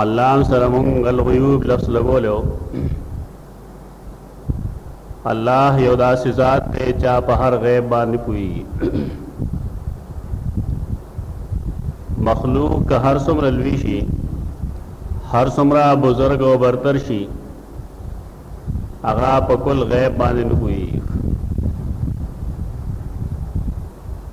علام سره مونږ الغیوب لفظ لګولیو الله یو داسې ذات دی چا په هر غیب باندې پوهیږي مخلوق که هر څومره لوی شي هر څومره بزرګ او برتر شي هغه په کل غیب باندې نه پوهیږي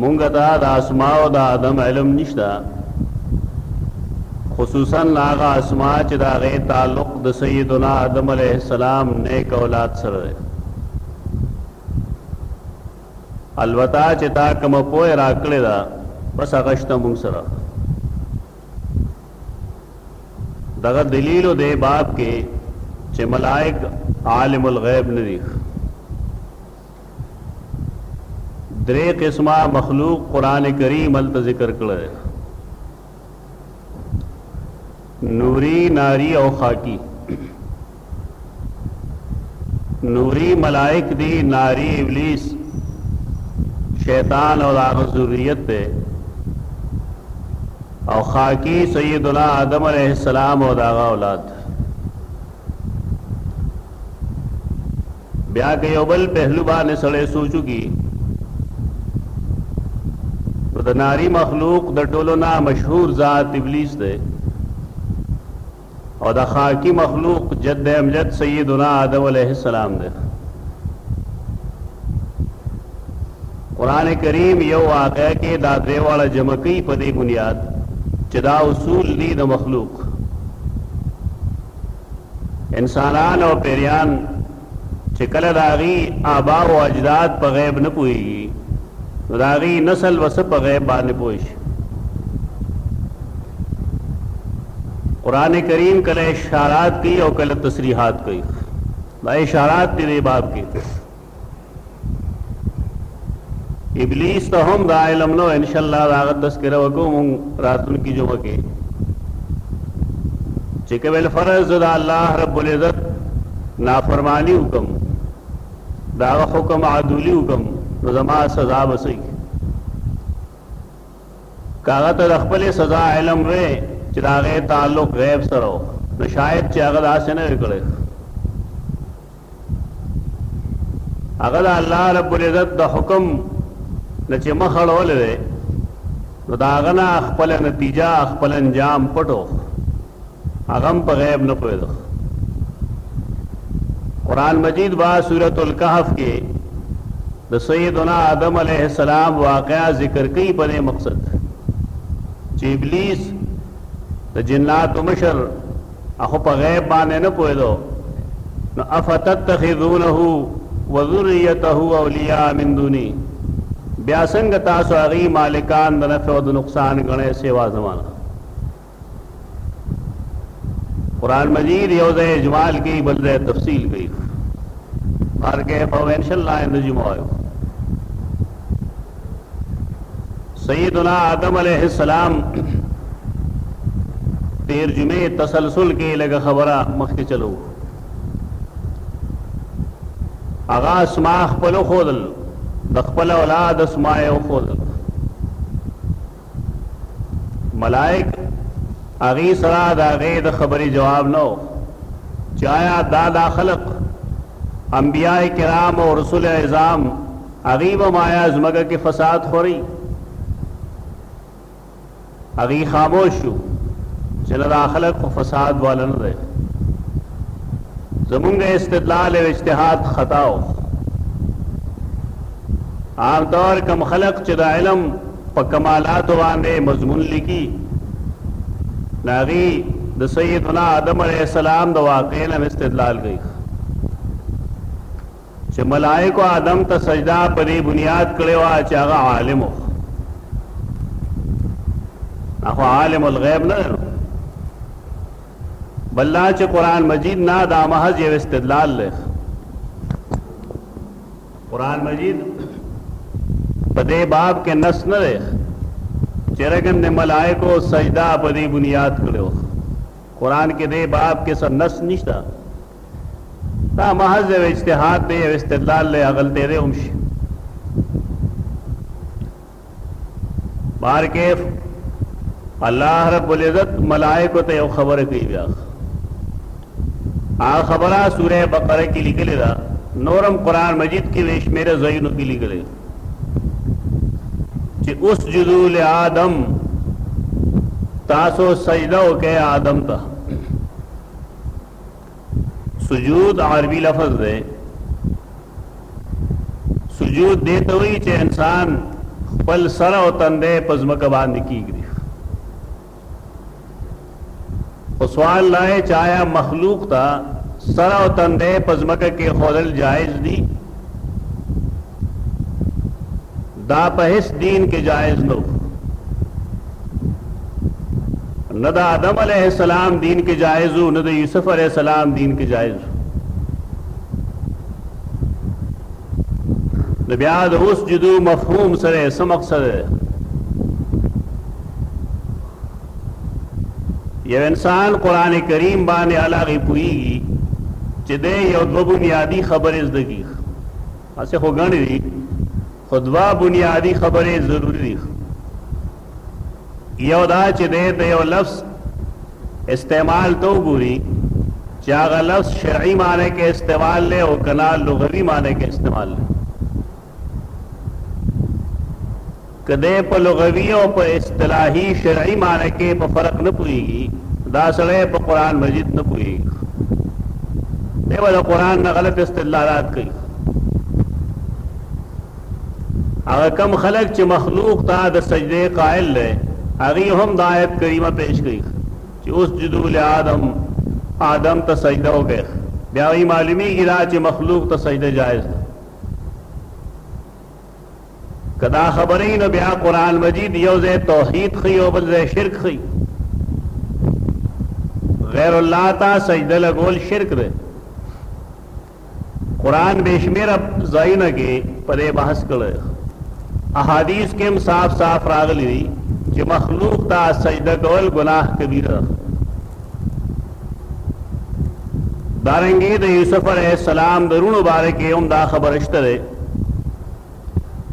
مونږ ته د اسماء او د آدم علم نشته خصوصا هغه اسماء چې دا غي تعلق د سیدنا آدم علیه السلام نیک اولاد سره دی البته چې تا کوم پوهه راکړې ده بس هغه شته مونږ سره دغه دلیل دی باب کې چې ملائک عالم الغیب نه دي درې قسمه مخلوق قران کریم الت ذکر کړل نوری ناری او خاکی نوري ملائک دي ناري ابليس شيطان او د هغه ذريت دی او خاکي سيدنا آدم عليه السلام او د هغه اولاد بیا که یو بل پهلو باندې سړی سوچو کی نو د ناری مخلوق د ټولو نه مشهور ذات ابلیس دی او د خاکی مخلوق جد امجد سیدنا آدم علیه السلام دی قرآن کریم یو واقعه کې دا درې واړه جمع کوي په دې بنیاد چې دا اصول دي د مخلوق انسانان او پیریان چې کله د هغوی آبا او اجداد په غیب نه پوهېږي نو د هغوی نسل به څه په غیب باندې پوه شي قرآن کریم کله اشارات کوي او کله تصریحات کوي دا اشارات دي دې باب کې ابلیس ته هم دا علم نو ان شاء الله دا غد تذکرہ وکوم راتن کی جمعه کې چې کول فرض د الله رب العزت نافرمانی وکم دا حکم عدولی وکم نو زما سزا وسی که هغه ته د خپلې سزا علم وی چې د هغې تعلق غیب سره و نو شاید چې هغه داسې نه وی کړی. هغه د الله رب العزت د حکم نه چې مخ اړولی دی نو د هغه نه خپله نتیجه، خپل انجام پټ و. هغه هم په غیب نه پوهېده قرآن مجید با سورة الکهف کې د سیدنا آدم علیه السلام واقعا ذکر کوي په دې مقصد چې ابلیس د جناتو مشر هغه په غیب باندې نه پوهېدو نو افتتخذونه وذریته اولیاء من دونی بیا څنګه تاسو هغه مالکان د نفع او د نقصان غنې سیوا زمانہ قرآن مجید یو ځای اجمال کوي بل ځای تفصیل کوي هر کې په وینشل لاین د جمعه وایو سیدنا آدم علیہ السلام تیر جمعه تسلسل کې لګه خبره مخکې چلو اغا اسما خپل خودل د خپل اولاد اسما یو خودل ملائک هغې سره د هغې د خبرې جواب نه و چې آیا دا دا خلق انبیاء کرام او رسول عظام هغې به مایا ځمکه کې فساد خوري هغې خاموش شو چې نه دا خلق خو فساد والا نه دی زمونږ استدلال او اجتهاد خطا و عام طور کم خلق چې د علم په کمالاتو باندې مضمون لیکي نو هغوی د سیدنا آدم علیه السلام د واقعې نه هم استدلال کوي چې ملائکو آدم ته سجده په دې بنیاد کړې وه چې هغه عالم و خو عالم الغیب نه دی بل دا چې قرآن مجید نه دا محض یو استدلال دی قرآن مجید په دې باب کې نص نه دی چې رګن د ملائکو سجده په دې بنیاد کړو قرآن کې دې باب کې څه نص نشته دا محض یو اجتهاد دی او استدلال له هغلته دی هم شي بهر کیف الله رب العزت ملائکه ته یو خبره کوي بیا هغه خبره سوره بقره کې لیکلې ده نورم قران مجید کې ویش میرے زینو کې لیکلې چې اوس جذو لآدم تاسو سجده وکړئ آدم ته سجود عربي لفظ دی سجود دې ته وایي چې انسان خپل سر او تندې په ځمکه باندې کیږي خو سوال لای چایا مخلوق ته سر او تندې په ځمکه کې خودل جایز دي دا په هیڅ دین کې جایز نو نه د آدم علیه السلام دین کې جایز وو نه د یوسف علیه السلام دین کې جایز وو نو بیا د اوس جدو مفهوم سره څه مقصد دی یو انسان قرآن کریم باندې علاغې پوهیږي چې دی یو دوه بنیادي خبرې زده کړي هسې خو ګڼې دي خو دوه بنیادي خبرې ضروري دي یو دا چې دی د یو لفظ استعمال ته وګوري چې هغه لفظ شرعي معنی کې استعمال دی او کنا لغوي معنی کې استعمال دی که دی په لغوي او په اصطلاحي، شرعي، معنی کې په فرق نه پوهېږي، دا سړی په قرآن مجيد نه پوهېږي. دی به له قرآن نه غلط استدلالات کوي. هغه کم خلک چې مخلوق ته د سجدې قائل دی، هغوی هم دا آیت کریمه پیش کوي چې اسجدو لآدم، آدم ته سجده وکړئ. بیا هغوی معلومېږي دا چې مخلوق ته سجده جائز ده. که دا خبرې نو بیا قرآن مجید یو ځای توحید ښیي او بل ځای شرک ښیي غیر الله ته سجده لګول شرک دی قرآن بې شمېره ځایونه کې په دې بحث کړی احادیث کې هم صاف صاف راغلي دي چې مخلوق ته سجده کول ګناه کبیره ده دارنګي د یوسف علیه السلام د رونو باره کې هم دا خبره شته ده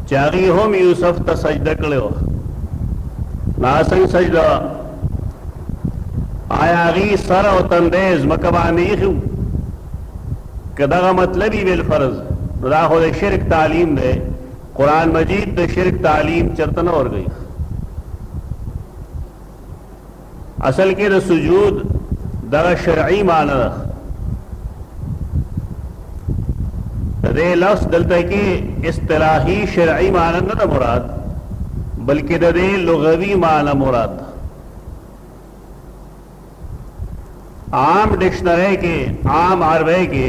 چې هغوی هم یوسف ته سجده کړې وه دا څنګه سجده وه آیا هغوی سر او تندی ځمکه باندې ایښي وو که دغه مطلب یې بالفرض نو دا خو د شرک تعلیم دی قرآن مجید د شرک تعلیم چرته نه ورکوي اصل کې د سجود دغه شرعي معنی ده د دې لفظ دلته کې اصطلاحي شرعي معنی نه ده مراد بلکې د دې لغوي معنی مراد ده عام ډکشنرۍ کې عام عربۍ کې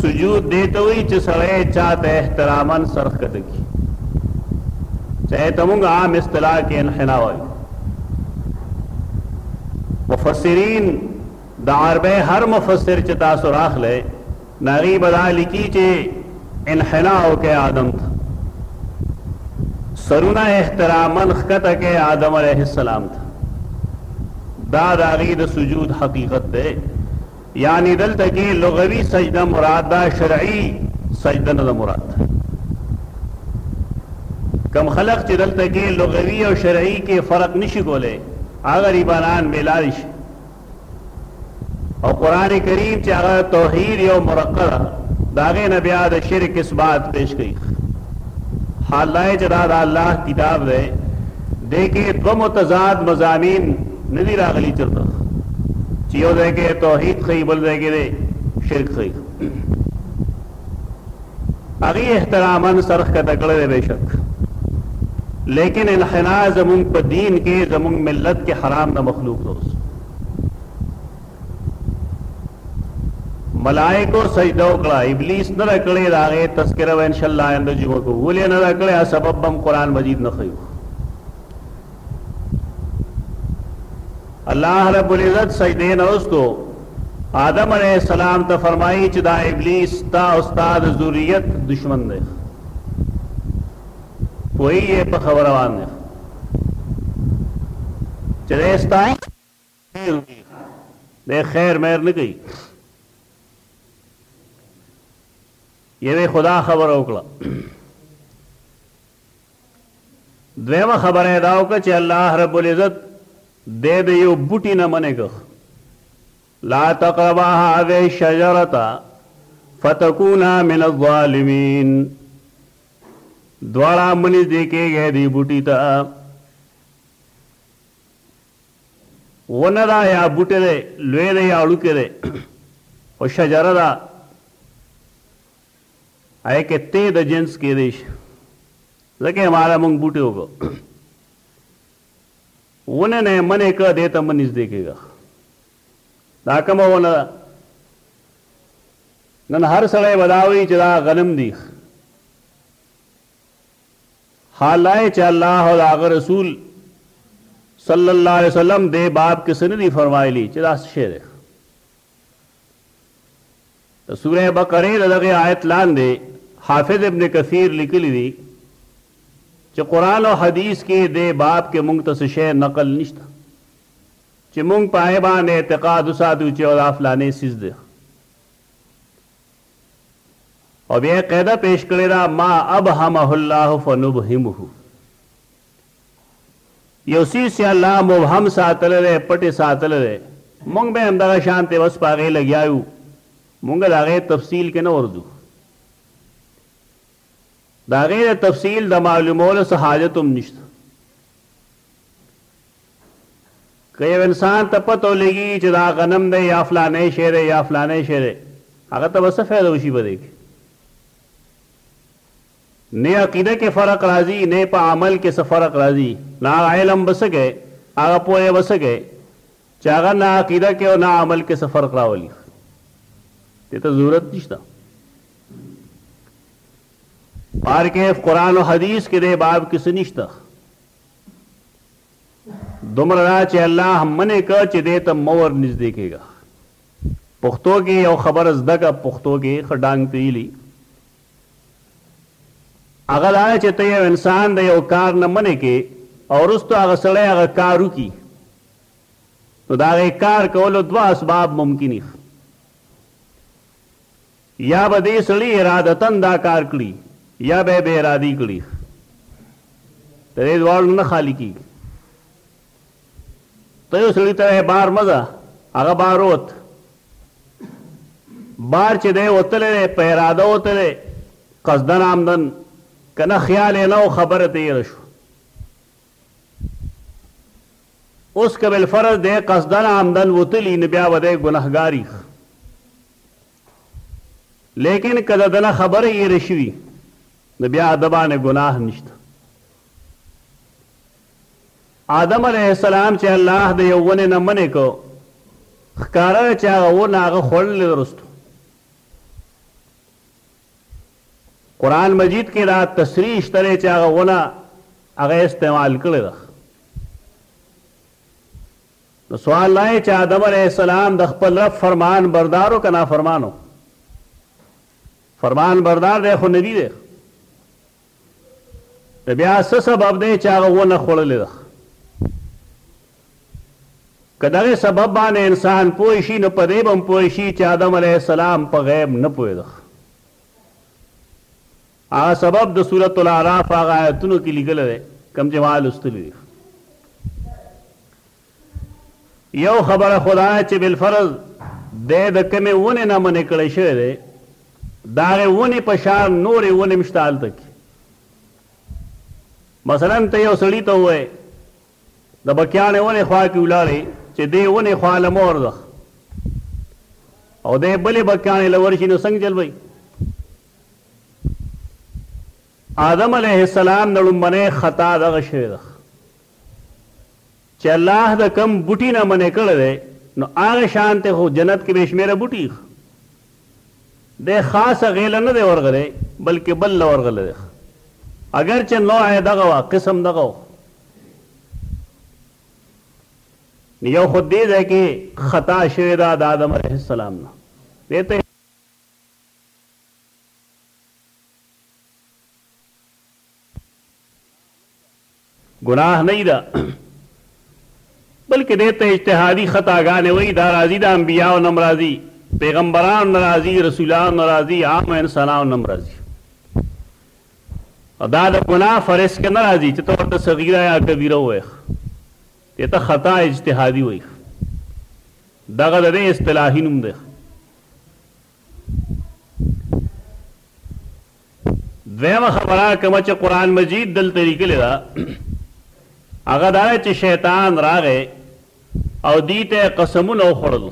سجود دې ته وایي چې سړی چا ته احتراما سر ښکته کړي چې هغه ته موږ عام اصطلاح کې انحنا وایو مفسرین د عربۍ هر مفسر چې تاسو راخلئ ناغي به دا ليکي چي انحناء وکړئ آدم ته سرونه احتراما ښکته کړئ آدم عليه السلام ته دا د هغې د سجود حقیقت دی یعنی دلته کې لغوي سجده مراد ده شرعي سجده نه ده مراد کم خلق چې دلته کې لغوي او شرعي کې فرق نشي کولی هغه ریبانان بلال شي او قرآن کریم چې هغه توحید یو مرقه ده د هغې نه بیا د شرک اثبات پیش کوي حال دا چې دا د الله کتاب دی دې کې دوه متضاد مضامین نه دي راغلي چېرته چې یو ځای کې توحید ښیي بل ځای کې شرک ښیي هغوی احتراما سر ښکته کړی دی بېشک لیکن انحنا زمونږ په دین کې زمونږ ملت کې حرام ده مخلوق دوست ملائکو سجده وکړه ابلیس نه راکړی دا غي تذکرہ و ان شاء الله اند جمعه کو ولې نه راکړی سبب بم قران مجید نه خيو الله رب العزت سجدې نه وروسته آدم علیه السلام ته فرمایي چې دا ابلیس ستا او ستا د ذریت دشمن دی پوهېږي په خبره باندې چې دی ستا دی خیر میر نه کوي یوې خدا خبره وکړه دویمه خبره یې دا وکړه چې الله رب العزت دی د یو بوټي نه منې کړ لا تقربا هذه الشجرة فتكونا من الظالمين دواړه منځ دې کېږي دې بوټي ته ونه ده یا بوټی دی، لوی دی یا وړوکی دی، خو شجره ده، هغې کې تې د جنس کېدای شي، ځکه یې ماله موږ بوټی وکړ، ونې نه یې منع کړه دې ته مه نږدې کېږه، دا کومه ونه ده؟ نن هر سړی به دا وایي چې دا غنم دي. حالانئ چه الله او د هغه رسول صلی الله علیه وسلم دې باب کې څه نه دي فرمایلي چې دا څه شی دی د سوره بقره د دغه آیت لاندې حافظ ابن کثیر لیکلی دی چې قران او حدیث کې دې باب کې مونږ ته څه شی نقل نشته چې مونږ په باندې اعتقاد وساتو چې دا فلانې سیز دی او بیا یې قاعده پیش کړې ده، ما ابهمه الله فنبهمه، یو څیز چې الله مبهم ساتلی دی، پټ یې ساتلی دی، موږ به همدغه شانتې بس په هغې لګیا یو، موږ د هغې تفصیل کې نه ورځو، د هغې د تفصیل د معلومولو څه حاجت هم نشته. که یو انسان ته پته ولګي چې دا غنم دی یا فلانی شی دی یا فلانی شی دی هغه ته به څه فایده وشي په دې کې نه عقیده کې فرق راځي نه په عمل کې څه فرق راځي نه هغه علم به څه کوي هغه پوهه به څه کوي چې هغه نه عقیده کې او نه عمل کې څه فرق راولي دې ته ضرورت نشته پار کې قرآن او حدیث کې دې باب کې څه نشته دومره دا چې الله منع کړه چې دې ته مه ور نږدې کېږه. پښتو کې یو خبره زده کړه پښتو کې ښه ډانګ پېیلي. هغه دا ده چې ته یو انسان د یو کار نه منع کې او وروسته هغه سړی هغه کار وکړي نو د هغې کار کولو دوه اسباب ممکن دي. يا به دې سړي ارادتاً دا کار کړي يا به يې بې ارادي کړي، د دې دواړو نه خالي کېږي. ته يو سړي ته وايې بار مه ځه، هغه بار ووت، بار چې دی وتلی دی، په اراده وتلی دی، قصداً عمداً، که نه خيال يې نه و، خبره تېره شوه. اوس که بالفرض دی قصداً عمداً وتلي، نو بيا به دی ګنهګار وي. لیکن که د ده نه خبره هیره شوي نو بیا ده باندې ګناه نشته. آدم علیه السلام چې الله د یو ونې نه منع کړ ښکاره ده چې هغه ونه هغه خوړلې وروسته قرآن مجید کې دا تصریح شته دی چې هغه ونه هغه استعمال کړې ده. نو سوال دا دی چې آدم عليه السلام د خپل رب فرمان بردار و که نافرمان و؟ فرمان بردار دی خو نبي دی. نو بیا څه سبب دی چې هغه ونه خوړلې ده؟ که دغه سبب باندې انسان پوه شي نو په دې به هم پوه شي چې آدم عليه السلام په غیب نه پوهېده. هغه سبب د سورة الاعراف هغه آیتونو کې لیکلی دی کوم چې ما لوستلي دي. یو خبره خو دا چې بالفرض دی د کومې ونې نه منع کړی شوی دی د هغې ونې په شان نورې ونې هم شته هلته کې مثلا ته یو سړي ته ووایې د بکیانې ونې خوا کې ولاړې چې دې ونې خوا له مه ورځه او دې بلې بکیانې له ورشي نو څنګه چل به آدم عليه السلام نه ړومبنۍ خطا دغه شوې ده چې الله د کوم بوټي نه منع کړی دی نو هغه شانته خو جنت کې بې شمېره بوټي دی خاصه غیله نه دی ورغلی بلکې بل له ورغلی دی اگر چې نوع یې دغه وه قسم دغه و یو خو دې ځای کې خطا شوې ده د آدم علیه السلام نه دې ته ګناه نه ده بلکې دې ته اجتهادي خطا ګانې وایي، دا راځي د انبیاوو نه هم راځي، پیغمبرانو نه راځي، رسولانو نه راځي، عامو انسانانو نه هم راځي او دا د ګناه فرض کې نه راځي چې ته ورته صغیره یا کبیره ووایې، دې ته خطا اجتهادي وایي، دغه د دې اصطلاحي نوم دی. دویمه خبره کومه چې قرآن مجید دلته لیکلې ده هغه دا چې شیطان راغی او دی ته قسمونه وخوړل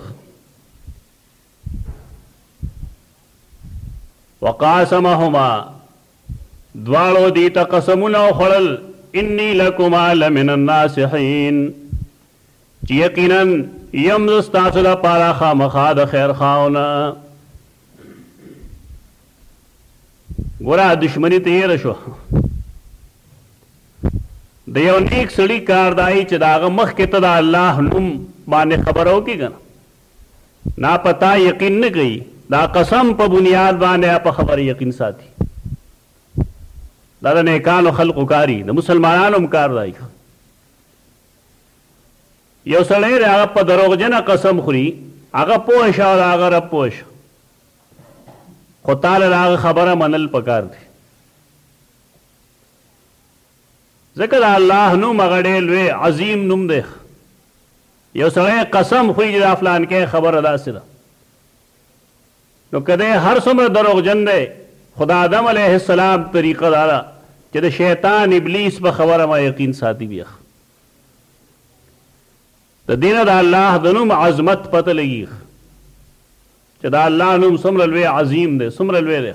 وقاسمهما دواړو دی ته قسمونه وخوړل انی لکما لمن الناصحین یقینا یم زه ستاسو لپاره خامخا د خیر خواهونه. ګوره دشمنی تیره شوه د یو نیک سړي کار دا یي چې د هغه مخکې ته د الله نوم باندې خبره وکړي که نه نا په تا یقین نه کوي دا قسم په بنیاد باندې په خبره یقین ساتي دا د نیکانو خلقو کاري د مسلمانانو هم کار دی یو سړی دی هغه په دروغجنه قسم خوري هغه پوه شه او د هغه رب پوه شه خو تا له د هغه خبره منل پکار دي ځکه د الله نوم هغه ډېر لوی عظیم نوم دی یو سړی قسم خوري چې دا فلانکی خبره داسې ده نو که دی هر څومره دروغجن دی خو د آدم علیه السلام طریقه دا ده چې د شیطان ابلیس په خبره ما یقین ساتي بیخ د دې نه د الله د نوم عظمت پته لګیږي چې دا الله نوم څومره لوی عظیم دی څومره لوی دی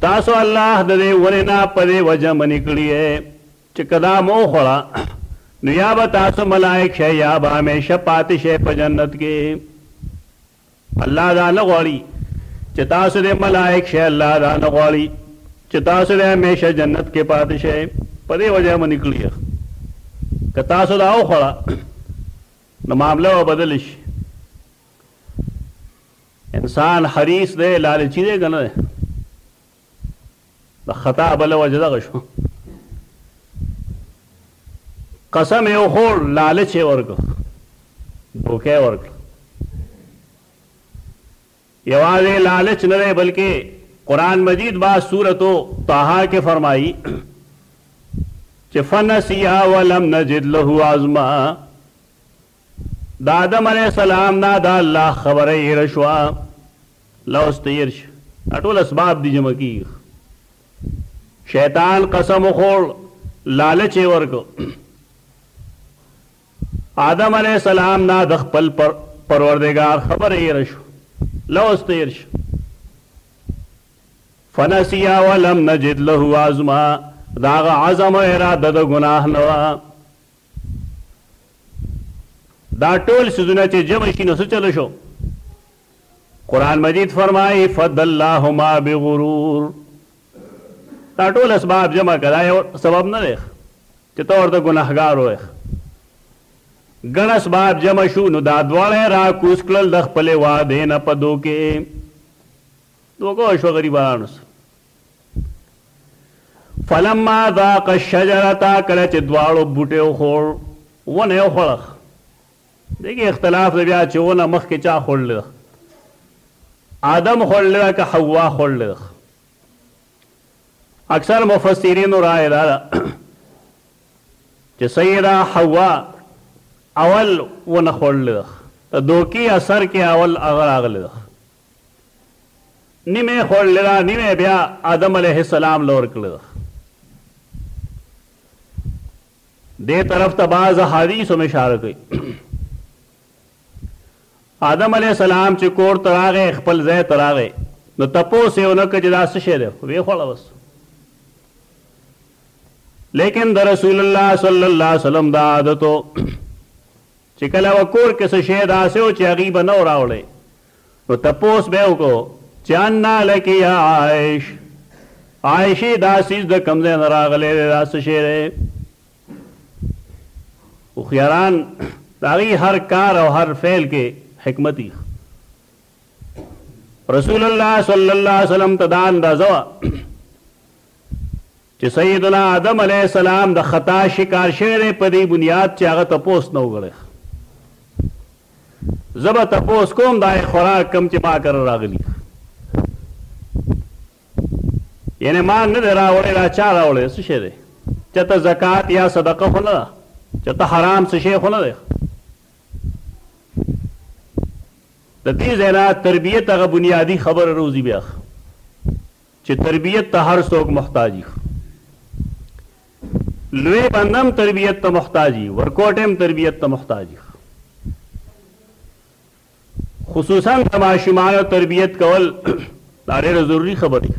تاسو الله د دې ونې نه په دې وجه منع کړي يئ چې که دا مو وخوړه نو يا به تاسو ملائک شئ يا به همېشه پاتې شئ په جنت کې. الله دا نه غواړي چې تاسو دې ملائک شئ، الله دا نه غواړي چې تاسو دې همېشه جنت کې پاتې شئ، په دې وجه يې منع کړي يئ. که تاسو دا وخوړه نو معامله به بدله شي. انسان حریص دی لالچی دی که نه دی د خطا بله وجه دغه شو قسم یې وخوړ لالچ یې ورکړ دوکه یې ورکړ یوازې لالچ نه دی بلکې قرآن مجید با صورت و طه کې فرمایي چې فنسیها ولم نجد له عزما د آدم علیه السلام نه د الله خبره هېره شوه. لوست ته یېر شي. دا ټول اسباب دي جمع کېږي. شیطان قسم وخوړ، لالچ یې ورکړ. آدم علیه السلام نه د خپل پروردګار خبره هېره شوه. لوست ته یېر شي. فنسیا ولم نجد له عزما د هغه عزم او اراده د ګناه نه وه. دا ټول سيزونه چې جمع شي نو څه چل شو قرآن مجید فرمایي فدلاهما بغرور دا ټول اسباب جمع کړه یو سبب نه دی چې ته ورته ګناهګار وې ګڼ اسباب جمع شو نو دا دواړه را کوس کړل د خپلې وعدې نه په دوکې دوکه وشوه غریبانو سره فلما ذاق الشجرة کله چې دواړو بوټی وخوړ ونه یې وخوړه دې کې اختلاف دی بیا چې ونه مخکې چا خوړلې ده آدم خوړلې ده که حوا خوړلې ده اکثر مفسرینو رائے دا ده چې سیده حوا اول ونه خوړلې ده د دوکي اثر کې اول هغه راغلی ده نیمه یې خوړلې ده، نیمه یې بیا آدم علیه السلام له ورکړې ده. دې طرف ته بعض احادیث هم اشاره کوي. آدم علیه السلام چې کور ته راغی، خپل ځای ته راغی، نو تپوس یې ونه کړ چې دا څه شی دی؟ ویې خوړه بس. لیکن د رسول الله صلی الله علیه وسلم دا عادت و چې کله به کور کې څه شی داسې و چې هغوی به نه و راوړی، نو تپوس به یې وکړو چې انا لک یا عایش، عایشې دا څیز د کوم ځای نه راغلی دی، دا څه شی دی؟ هوښیاران د هغوی هر کار او هر فعل کې حکمت وي. رسول الله صلی الله علیه وسلم ته دا اندازه وه. چې سیدنا آدم علیه السلام د خطا شکار شوی دی په دې بنیاد چې هغه تپوس نه وګړی زه به تپوس کوم دا خوراک کوم چې ما کره راغلی یعنی ما نه دی راوړی دا چا راوړی څه شی دی چې ته زکات یا صدقه خو نه ده چې ته حرام څه شی خو نه دی د دې ځای نه تربیت هغه بنیادي خبره روزي بیا چې تربیت ته هر څوک محتاج یو لوی بنده هم تربیت ته محتاج یو ورکوټ هم تربیت ته محتاج یو خصوصا د ماشومانو تربیت کول دا ډېره ضروري خبره ده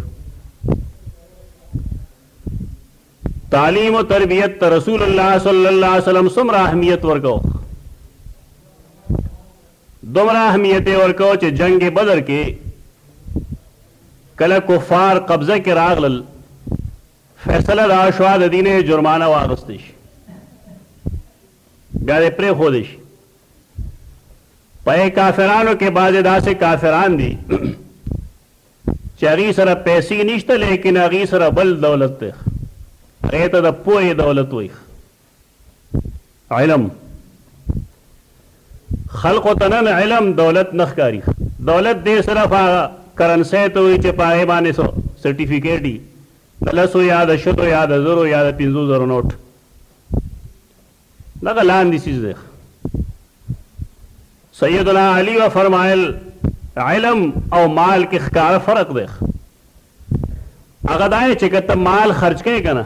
تعلیم او تربیت ته رسول الله صلی الله علیه وسلم څومره اهمیت ورکاو دومره اهمیت یې ورکاوه چې جنګ بدر کې کله کفار قبضه کې راغلل فیصله دا شوه د دین جرمانه واغستې شي بیا دې پرېښودې شي په کافرانو کې بعضې داسې کافران دي چې هغوی سره پیسې نشته لیکن هغوی سره بل دولت دی هغې ته د پوهې دولت وایي علم خلقو ته نن علم دولت نه ښکاري دولت دې صرف هغه کرنسۍ ته وایي چې په هغې باندې څو سرټیفیکیټ وي د لسو یا د شلو یا د زرو یا د پنځو زرو نوټ دغه لاندې څیز دی سیدنا علی و فرمایل علم او مال کې ښکاره فرق دی هغه دا چې که ته مال خرج کوې که نه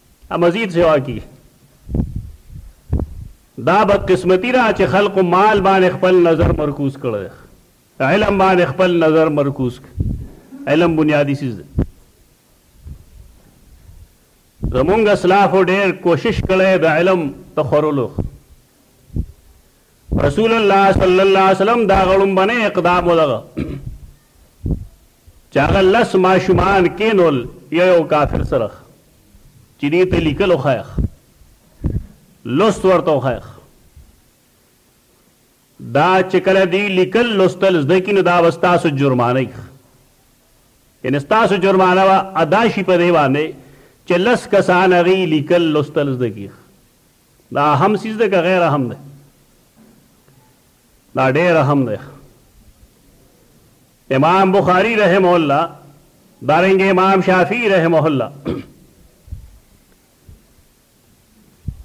مزید سوا کی دا بد قسمتی را چې خلق مال باندې خپل نظر مرکوز کړی علم باندې خپل نظر مرکوز علم بنیادی سیز دی زمونږ اسلافو ډیر کوشش کړی د علم تخورلو رسول الله صلی الله علیه وسلم دا هغه لومبنی اقدام و دغه چې هغه لس ماشومان کینول یو یو کافر سره چې دې ته لیکل وخایخ لوست ورته وخایخ دا چې کله دی لیکل لوستل زده کینو دا به ستاسو جرمانه یې یعنې ستاسو جرمانه به ادا شي په دې باندې چې لس کسان هغوی لیکل لوستل زده کیږي دا اهم څیز دی که غیر اهم دی؟ دا ډیر اهم دی. امام بخاری رحمه الله دارنګ امام شافعی رحمه الله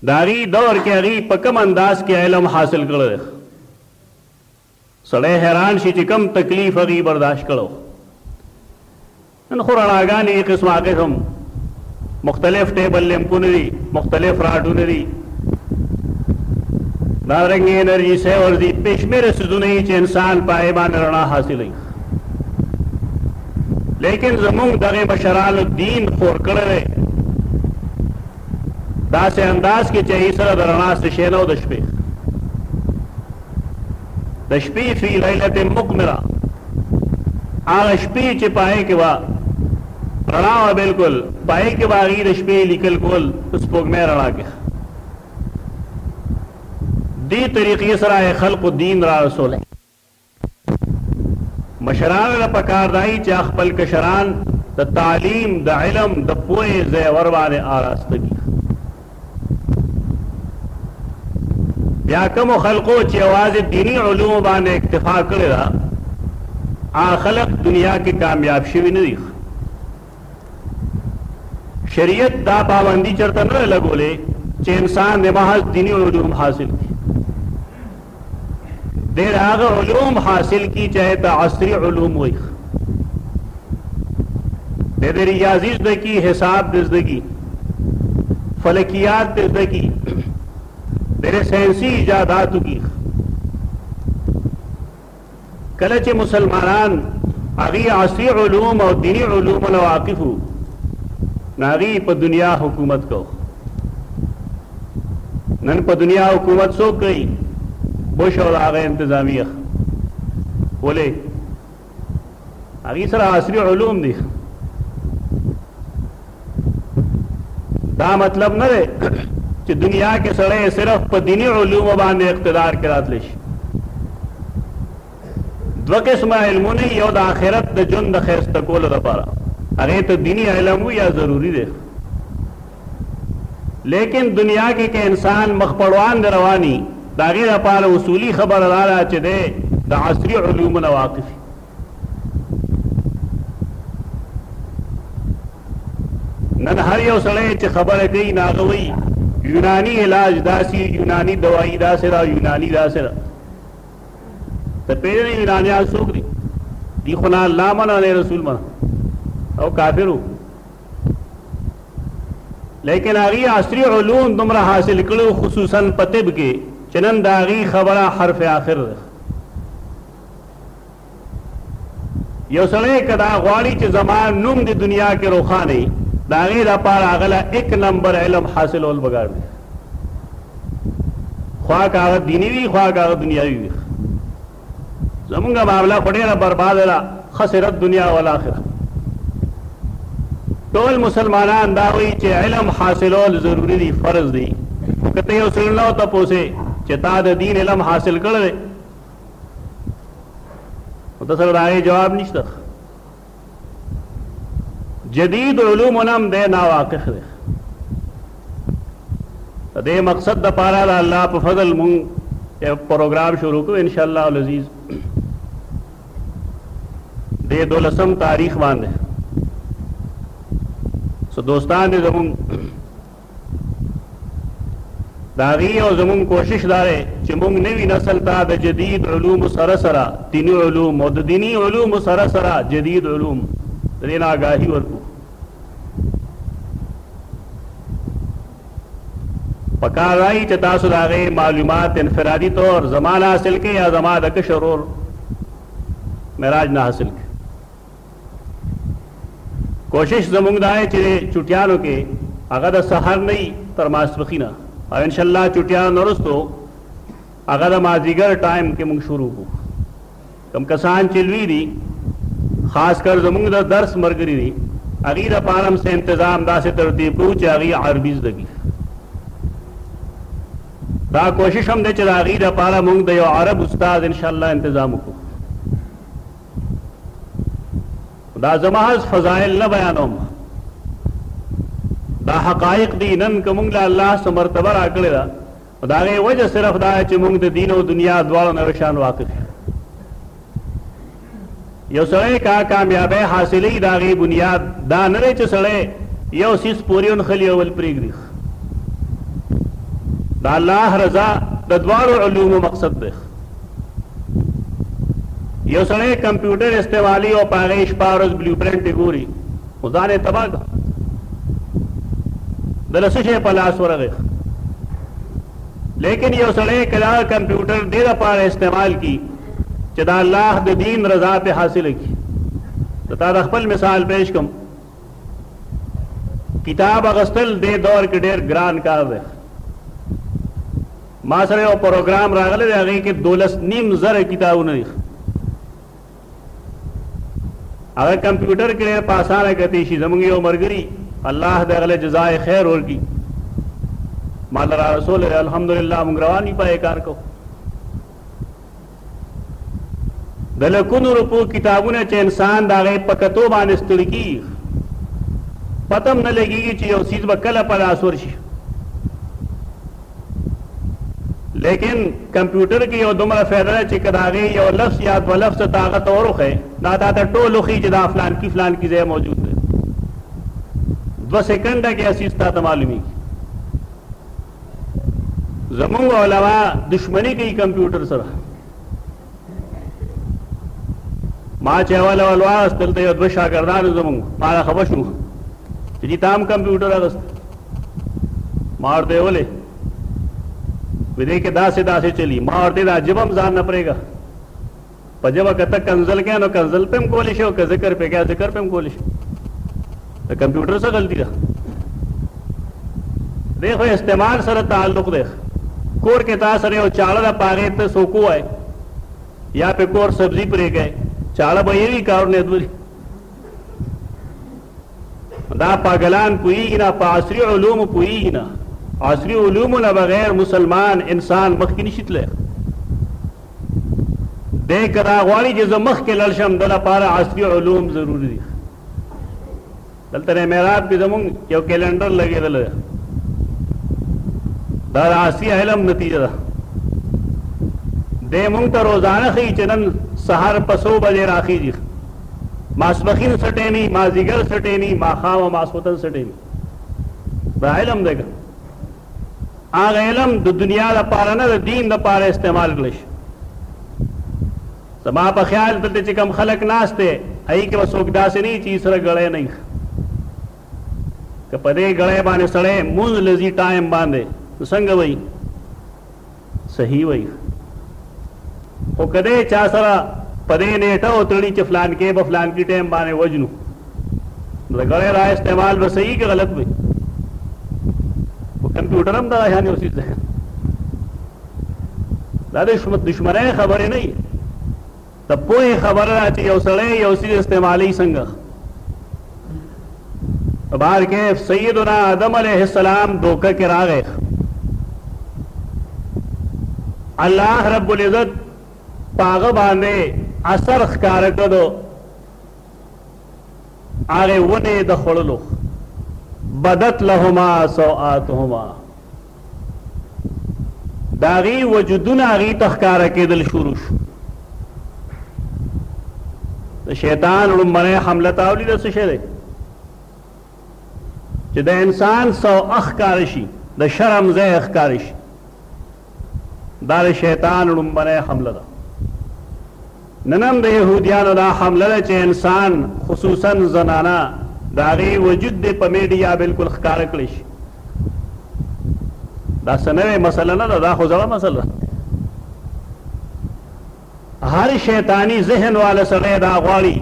داغي دور کې هغه په کوم انداز کې علم حاصل کړل سړی حیران شي چې کم تکلیف هغوی برداشت کړو. نن خو رڼاګانې دي قسما قسم، مختلف ټیبل لیمپونه دي، مختلف راډونه دي، دارنګې انرژي سیورز دي، بې شمېره څیزونه دي چې انسان په هغې باندې رڼا حاصلوي. لیکن زموږ دغه مشرانو دین خور کړی دی داسې انداز کې چې هغوی سره د رڼا څه شی نه و د شپې. د شپې فی لیلت مقمره هغه شپې چې پای کې وا رڼا وا بالکل پای کې باغی د شپې لیکل کول سپوږمې رڼا کې دې طریقې سره خلق دین را رسول مشران له پکار دای چې خپل کشران د تعلیم د علم د پوهې زیور باندې آراسته کی بیا کوم خلقو چې یوازې دینی علوم باندې اکتفا کړی دا هغه خلق دنیا کې کامیاب شوی نه دي شریعت دا پابندی چرته نه لګولې چې انسان د محض دینی علوم حاصل کړي ډېر هغه علوم حاصل کی چې ته عصري علوم وایي د دې ریاضي زده کی حساب د زده کی فلکیات د زده کی د ساينسي ایجاداتو کی کله چې مسلمانان هغوی عصري علوم او دیني علومو نه واقف وو نو هغوی په دنیا حکومت کو نن په دنیا حکومت څوک کوي بوش او هغه انتظامیه ولې هغه سره عصري علوم دي دا مطلب نه دی چې دنیا کې سړی صرف په دیني علومو باندې اقتدار کې راتلی شي دوه قسمه علمونه یو د آخرت د ژوند د ښایسته کولو لپاره هغې ته دیني علم یا ضروري دی لیکن دنیا کې که انسان مخ په وړاندې رواني د هغې لپاره اصولي خبره دا ده چې دی د عصري علومو نه واقف نن هر یو سړی چې خبره کوي ناغه وایي یونانی علاج داسي یونانی دوايي داسې را یونانی داسې را ته پیژنې یونانیان څوک دي دی خو نه الله منه نه رسول منه او کافرو لیکن هغه عصري علوم دومره حاصل کړو خصوصا په طب کې چې نن دا غي خبره حرف آخر ده یو سړی که دا غواړي چې زما نوم د دنیا کې روښانه وي د هغې لپاره هغه له ایک نمبر علم حاصلول بګار دی خواه که هغه دیني وي خواه که هغه دنیاوي وي زمونږ معامله خو ډېره برباده ده خسرت دنیا والآخره ټول مسلمانان دا وایي چې علم حاصلول ضروري دي فرض دي که ته یو سړی نه ورته پوسې چې تا د دین علم حاصل کړی او د سره راغی جواب نشته جدید علوم نم دې نا واقف دی دې مقصد د پاره د الله په فضل مون یو پروګرام شروع کو ان شاء الله العزیز دې دولسم تاریخ باندې سو دوستان دې زمون د هغې او زموږ کوشش دا دی چې موږ نوي نسل ته د جدید علومو سره سره دیني علوم او د دیني علومو سره سره جدید علوم د دې نه آګاهي ورکړو. پکار دی چې تاسو د هغې معلومات انفرادي طور زما نه حاصل کړئ یا زما د کشر ورور معراج نه حاصل کړئ. کوشش زموږ دا دی چې چټیانو کې هغه د سحر نه تر ماسپښینه او ان شاء الله چټیانو نه وروسته هغه د مازیګر ټایم کې موږ شروع کوو کوم کسان چې لوی دي خاص کر زموږ د درس مرګري دي هغه د پارم سه تنظیم داسې ترتیب کوو چې هغه عربي زده کی دا کوشش هم دی چې د هغه د پاره موږ د یو عرب استاد ان شاء الله تنظیم وکړو دا زه محض فضائل نه بیانوم دا حقایق دي نن که موږ له الله څخه مرتبه راکړې ده نو د هغې وجه صرف دا چې موږ د دین او دنیا دواړو نه یو شان واقف یو یو سړی کا کامیابی حاصلې د هغې بنیاد دا نه دی چې سړی یو سیس پورې ونښلي او بل پرېږدي د الله رضا د دواړو علومو مقصد دی یو سړی کمپیوټر استعمالي او په هغې شپه ورځ بلیوپرنټ یې ګوري خو ځان یې تباه کړ د له څه شی په لاس ورغی لیکن یو سړی که دا کمپیوټر دې لپاره استعمال کړي چې د الله د دین رضا پې حاصله کړي د تا د خپل مثال پیش کوم کتاب اغستل دې دور کې ډېر ګران کار دی ما سره یو پروګرام راغلی دی هغې کې دولس نیم زره کتابونه دي هغه کمپیوټر کې ډېر په اسانه کتی شي زمونږ یو مرګري الله د هغه جزای خیر ورکړي مال را رسول الحمدلله مونږ روان یو په کار کوو د لکونو روپو کتابونه چې انسان د هغې په کتو باندې ستړي کېږي، پته هم نه لګېږي چې یو څیز به کله په لاس ورشي. لیکن کمپیوټر کې یو دومره فایده ده چې که د هغې یو لفظ یا دوه لفظه ته هغه ته ور وښیې، دا تا ته ټول وښیي چې دا فلانکي فلانکي ځای موجود دی. دوه سیکنډه کې هر څیز تا ته معلومېږي. زمونږ علما دشمنی کوي کمپیوټر سره ما چې اول اول واغست دلته یو دوه شاګردان زمونږ ما له خبر شو چې دي تام کمپیوټر اغست ما ورته ولې وې دې کې داسې داسې چلی ما ورته دا جبم ځان نه پرېږه په ژبه که ته کنزل کوې نو کنزل پې هم کولی شې او که ذکر پې کوې ذکر پې هم کولی شې د کمپیوټر څه غلطي ده دی خو استعمال سره تعلق دی کور کې تا سره یو چاړه ده په هغې ته څوک ووایې یا پې کور سبزي پرې کوې چاړه به یې وي کارونه یې دولي دا پاګلان پوهېږي نه په عصري علومو پوهېږي نه عصري علومو نه بغیر مسلمان انسان مخکې نشي تللی دی که دا غواړي چې زه مخکې لاړ شم د لپاره عصري علوم ضروري دي دلته نه میرات کې زمونږ یو کیلنډر لګېدل دی دا د عصري علم نتیجه ده دی مونږ ته روزانه ښیي چې نن سهار په څو بجې راخېږي ماسپخین څه ټیمي مازدیګر څه ټیمي ماښام او ماسخوتن څه ټیمي دا علم دی که هغه علم د دنیا لپاره نه د دین لپاره استعمال کړی شي زما په خیال دلته چې کوم خلک ناست دی هغه کې وسوک داسې نه چې سره غړې نه ښه که په دې غړې باندې سړې مونږ لذي ټایم باندې څنګه وای صحیح وای خو که دی چا سره په دې نېټه وتړي چې فلانکی به فلانکي ټایم باندې وژنو نو د ګړۍ را استعمال به صحیح که غلط وي خو کمپیوټر هم دغه شان یو څیز دی دا د دشمنۍ خبرې نه دي د پوهې خبره ده چې یو سړی یو څیز استعمالوي څنګه په بهر کې سیدنا آدم علیه السلام دوکه کې راغی الله رب العزت پاغه باندې اثر ښکار کړو هغې ونې یې د خوړلو بدت لهما سوآتهما د هغې وجودونه هغې ته ښکاره کېدل شروع شو د شیطان لومړنۍ حمله ته اولیده څه شی دی چې د انسان سوء ښکاره شي د شرم ځای ښکاره شي دا د شیطان ړومبنۍ حمله ده. نن هم د یهودیانو دا حمله ده چې انسان خصوصا زنانه د هغې وجود دې په میډیا بالکل ښکاره کړی شي. دا څه نوې مسله نه ده، دا خو زړه مسله ده. هر شیطاني ذهن والا سړی دا غواړي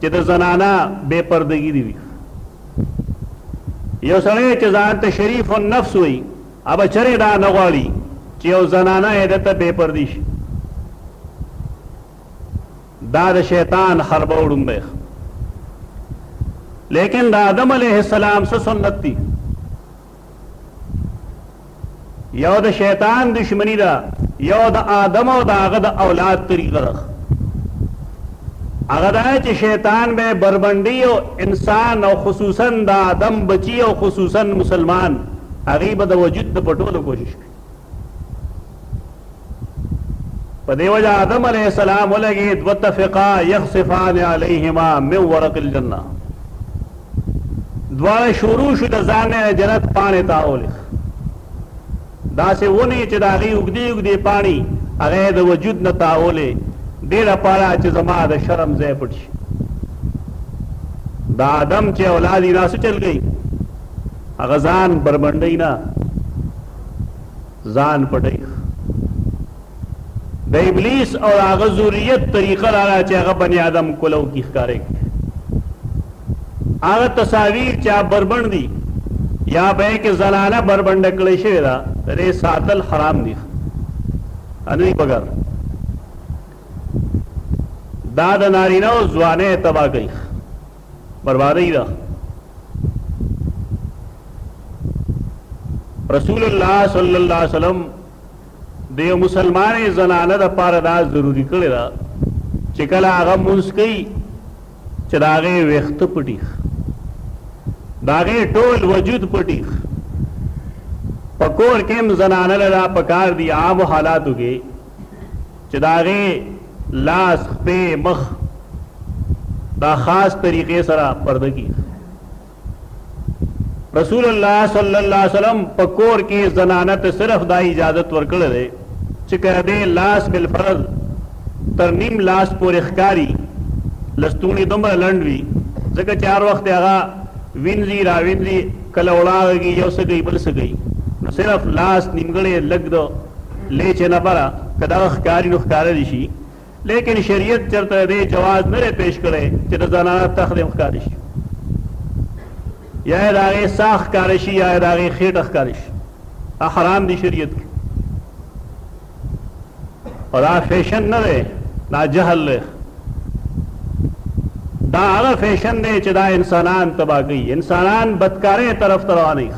چې د زنانه بې پردګي دي وي. یو سړی چې ځان ته شریف النفس وایي ابه چرې دا نه غواړي چې یو زنانه یې دته بې پردي شي دا د شیطان خربه وړومبی لیکن د آدم علیه السلام څه سنت دي یو د شیطان دشمنی ده یو د آدم او د هغه د اولاد طریقه ده هغه دا چې شیطان به بربنډي او انسان او خصوصا د آدم بچي او خصوصا مسلمان هغه به د وجود د پټولو کوشش کوي په دې وجه آدم علیه السلام ولګید وتفقا یخصفان علیهما من ورق الجنه دواړه شروع شو د ځان جنت پانه تاول داسې ونې چې د هغې اوږدې اوږدې پاڼې هغه یې د وجود نه تاولې، دې لپاره چې زما د شرم ځای پټ شي. د آدم چې اولاد یې دا څه چل کوي، هغه ځان بربنډوي نه، ځان پټوي. د ابلیس او د هغه ذریت طریقه دا ده چې هغه بني آدم کولو کې ښکارې هغه تصاویر چې بربند دي یا به کې زلاله بربند کړی شوی دا رې ساتل حرام دي انوي بغیر دا د نارینه او ځوانه تبا کوي بربادي ده رسول الله صلی الله علیه وسلم د یو مسلمانې زنانه د پاره دا ضروري کړې ده چې کله هغه لمونځ کوي چې د هغې ویښته پټي د هغې ټول وجود پټي په کور کې هم زنانه له دا پکار دي عامو حالاتو کې چې د هغې لاس خپې مخ دا خاص طریقې سره پرده کیږي رسول الله صلی الله علیه وسلم په کور کې زنانه ته صرف دا اجازت ورکړی دی چې که دې لاس بالفرض تر نیم لاس پورې ښکاري لستوڼي دومره لنډ وي ځکه چې هر وخت هغه وینځي راوینځي کله وړاږي یو څه کوي بل څه کوي نو صرف لاس نیمګړی لږ د لیچې نه بره که دغه ښکاري نو ښکاره دي شي لیکن شریعت چرته د دې جواز نه دی پیش کړی چې د زنانه تخ دې هم ښکاره شي یا یې د هغې ساه ښکاره شي یا یې د هغې خېټه ښکاره شي دا حرام دي شریعت کې او دا فیشن نه دی دا جهل دی دا هغه فیشن دی چې دا انسانان تباه کوي انسانان بدکارۍ طرف ته روانوي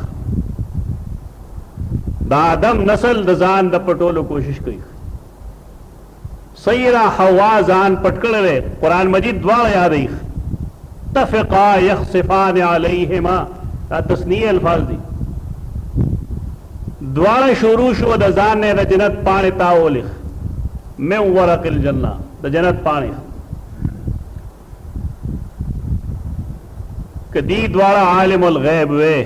دا آدم نسل د ځان د پټولو کوشش کوي سيرا حوا ځان پټ کړی دی قران مجيد دواړه يادوي تفقا يخصفان عليهما دا تثنيه الفاظ دي دواړه شروع شو د ځان نه د جنت پاڼې تاولي من ورق الجنه د جنت پاڼې کدی دواړه عالم الغیب وې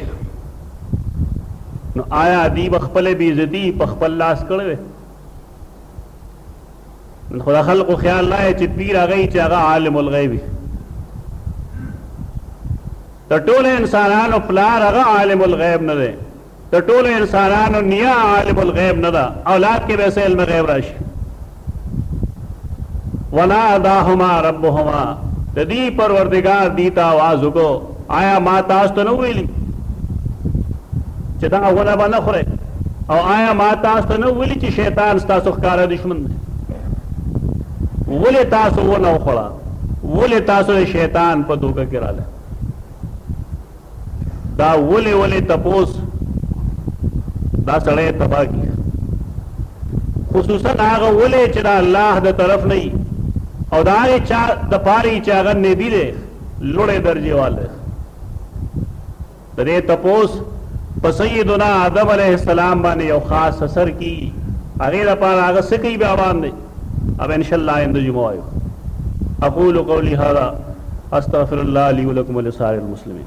نو آیا دی بخپل بیزتی په خپل لاس کړو نن خو د خلکو خیال دا دی چې پیر هغه چې هغه عالم الغیب د ټولو انسانانو پلار هغه عالم الغیب نه دی د ټولو انسانانو نیا عالم الغیب نه ده اولاد کې به علم غیب راشي وناداهما ربهما د دې پروردگار دیتا आवाज وکړو آیا ما تاسو ته نه ویلي چې دغه ونه به نه خورئ؟ او آیا ما تاسو ته نه ویلي چې شیطان ستاسو ښکاره دښمن دی؟ ولې تاسو ونه وخوړه؟ ولې تاسو د شیطان په دوکه کې راغله؟ دا ولې ولې تپوس دا سړی تباه کی خصوصا هغه ولې چې دا الله د طرف نه او دا هغه چا د پاره چې هغه نبی دی لوړې درجې والې د دې تپوس په سیدنا آدم علیه السلام باندې یو خاص اثر کی هغه لپاره هغه سکی به روان دی اب ان شاء الله آینده جمعه وایو اقول قولی هذا استغفر الله لي ولكم ولسائر المسلمين